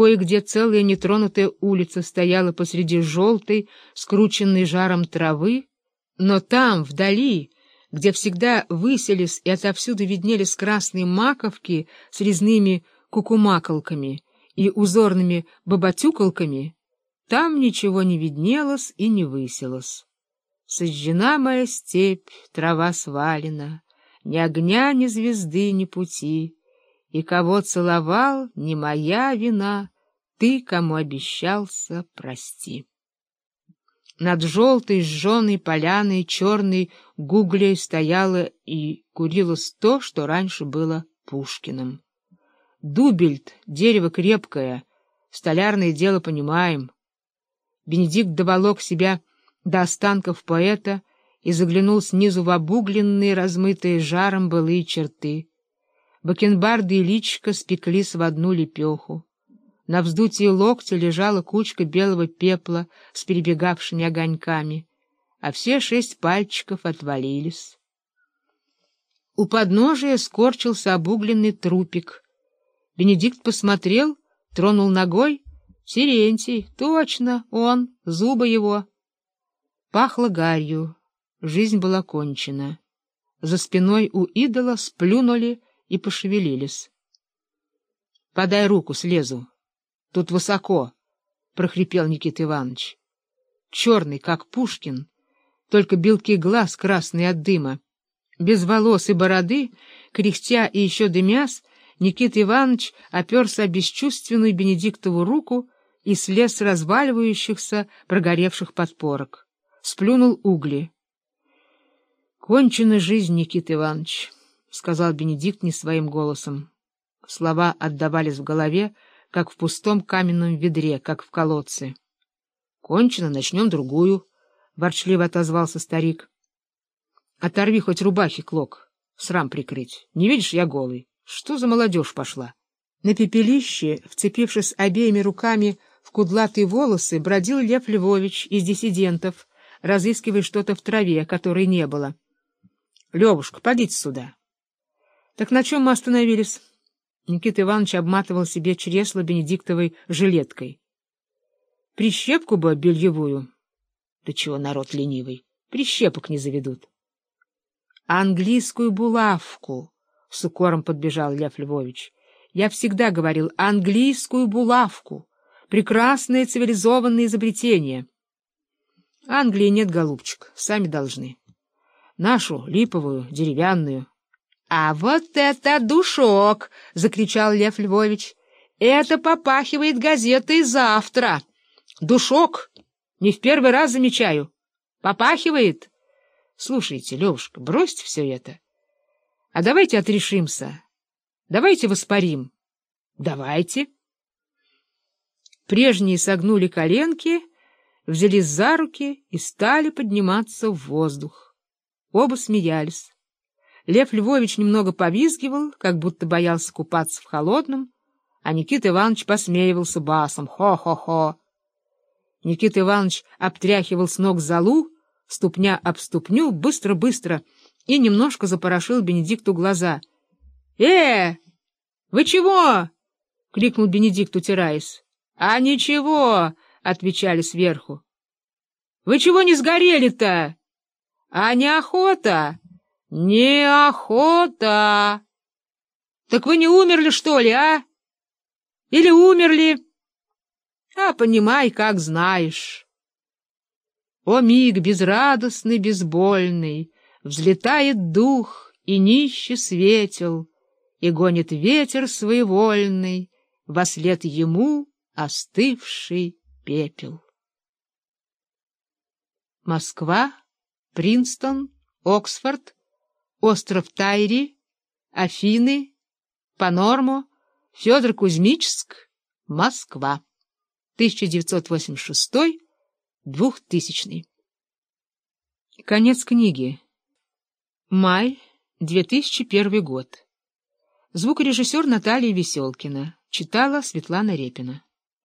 Кое-где целая нетронутая улица стояла посреди желтой, скрученной жаром травы, но там, вдали, где всегда выселись и отовсюду виднелись красные маковки с резными кукумакалками и узорными бабатюкалками, там ничего не виднелось и не высилось. Сожжена моя степь, трава свалена, ни огня, ни звезды, ни пути, и кого целовал, не моя вина, ты, кому обещался, прости. Над желтой, сжженной поляной, черной гуглей стояло и курилось то, что раньше было Пушкиным. Дубельт, дерево крепкое, столярное дело понимаем. Бенедикт доволок себя до останков поэта и заглянул снизу в обугленные, размытые жаром былые черты. Бакенбарды и личико спеклись в одну лепеху. На вздутии локтя лежала кучка белого пепла с перебегавшими огоньками, а все шесть пальчиков отвалились. У подножия скорчился обугленный трупик. Бенедикт посмотрел, тронул ногой. Терентий, точно, он, зубы его. Пахло гарью, жизнь была кончена. За спиной у идола сплюнули и пошевелились. — Подай руку, слезу. Тут высоко, — прохрипел Никита Иванович. Черный, как Пушкин, только белки глаз красные от дыма. Без волос и бороды, кряхтя и еще дымясь, Никита Иванович оперся о бесчувственную Бенедиктову руку и слез с разваливающихся, прогоревших подпорок. Сплюнул угли. Кончена жизнь, Никита Иванович, — сказал Бенедикт не своим голосом. Слова отдавались в голове, как в пустом каменном ведре, как в колодце. — Кончено, начнем другую, — ворчливо отозвался старик. — Оторви хоть рубахи, Клок, срам прикрыть. Не видишь, я голый. Что за молодежь пошла? На пепелище, вцепившись обеими руками в кудлатые волосы, бродил Лев Львович из диссидентов, разыскивая что-то в траве, которой не было. — Левушка, подите сюда. — Так на чем мы остановились? Никита Иванович обматывал себе чресло бенедиктовой жилеткой. — Прищепку бы бельевую. — Да чего народ ленивый? Прищепок не заведут. — Английскую булавку! — с укором подбежал Лев Львович. — Я всегда говорил английскую булавку. Прекрасное цивилизованное изобретение. — Англии нет, голубчик, сами должны. Нашу, липовую, деревянную. — А вот это душок! — закричал Лев Львович. — Это попахивает газетой завтра. Душок! Не в первый раз замечаю. Попахивает? Слушайте, Левушка, бросьте все это. А давайте отрешимся. Давайте воспарим. Давайте. Прежние согнули коленки, взялись за руки и стали подниматься в воздух. Оба смеялись. Лев Львович немного повизгивал, как будто боялся купаться в холодном, а Никита Иванович посмеивался басом «Хо-хо-хо». Никита Иванович обтряхивал с ног залу, ступня об ступню, быстро-быстро — и немножко запорошил Бенедикту глаза. — Э, вы чего? — крикнул Бенедикт, утираясь. — А ничего, — отвечали сверху. — Вы чего не сгорели-то? — А неохота? — Неохота. — Так вы не умерли, что ли, а? Или умерли? — А понимай, как знаешь. О миг безрадостный, безбольный! Взлетает дух и нище светел, И гонит ветер своевольный, Во след ему остывший пепел. Москва, Принстон, Оксфорд, остров Тайри, Афины, Панормо, Федор Кузьмичск, Москва, 1986-2000. Конец книги. Май, 2001 год. Звукорежиссер Наталья Веселкина. Читала Светлана Репина.